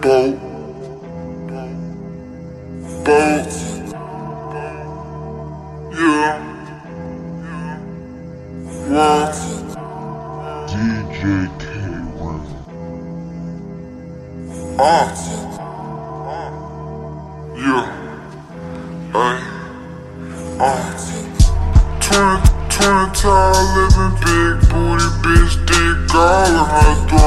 boat, boat, yeah, wow, DJ K-Rim. uh, yeah, ay, uh. Twin, twin tall living big booty bitch dick all her throat.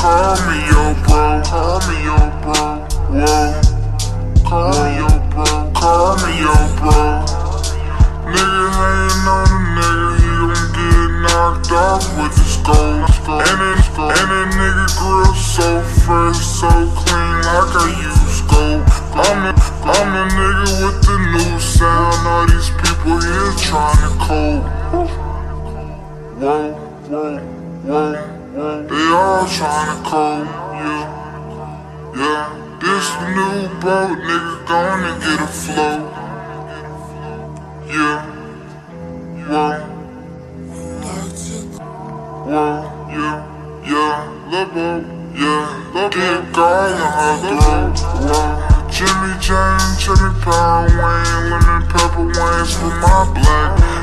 Call me your bro, call me your bro, whoa. Call me your bro, call me yo bro. Nigga hating on a nigga, he gon' get knocked off with the skull. And a, and a nigga grill so fresh, so clean, like I use scope. I'm the, I'm the nigga with the new sound. All these people here tryna cope. Whoa, whoa, whoa, whoa. They all tryna cope, yeah. Yeah, this new boat, nigga, gonna get a float. Yeah, whoa, whoa, yeah, yeah, lil' boat, yeah, lil' Dick all in her throat, whoa. Jimmy James, Jimmy Power Wayne, lemon pepper wings for my black.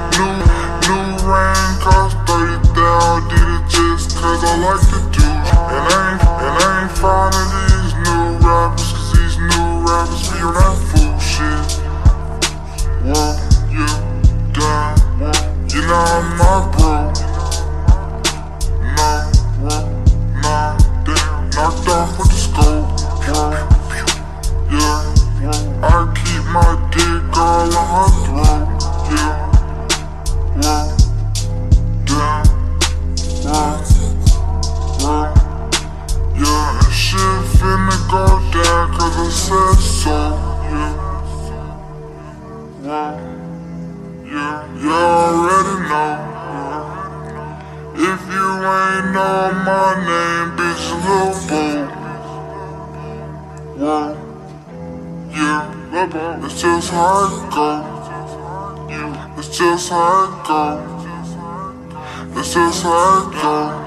Yeah, yeah, you already know. If you ain't know my name, bitch, Lil Boo. Whoa, Boo. It's just how it go. Yeah, it's just how it go. It's just how it go.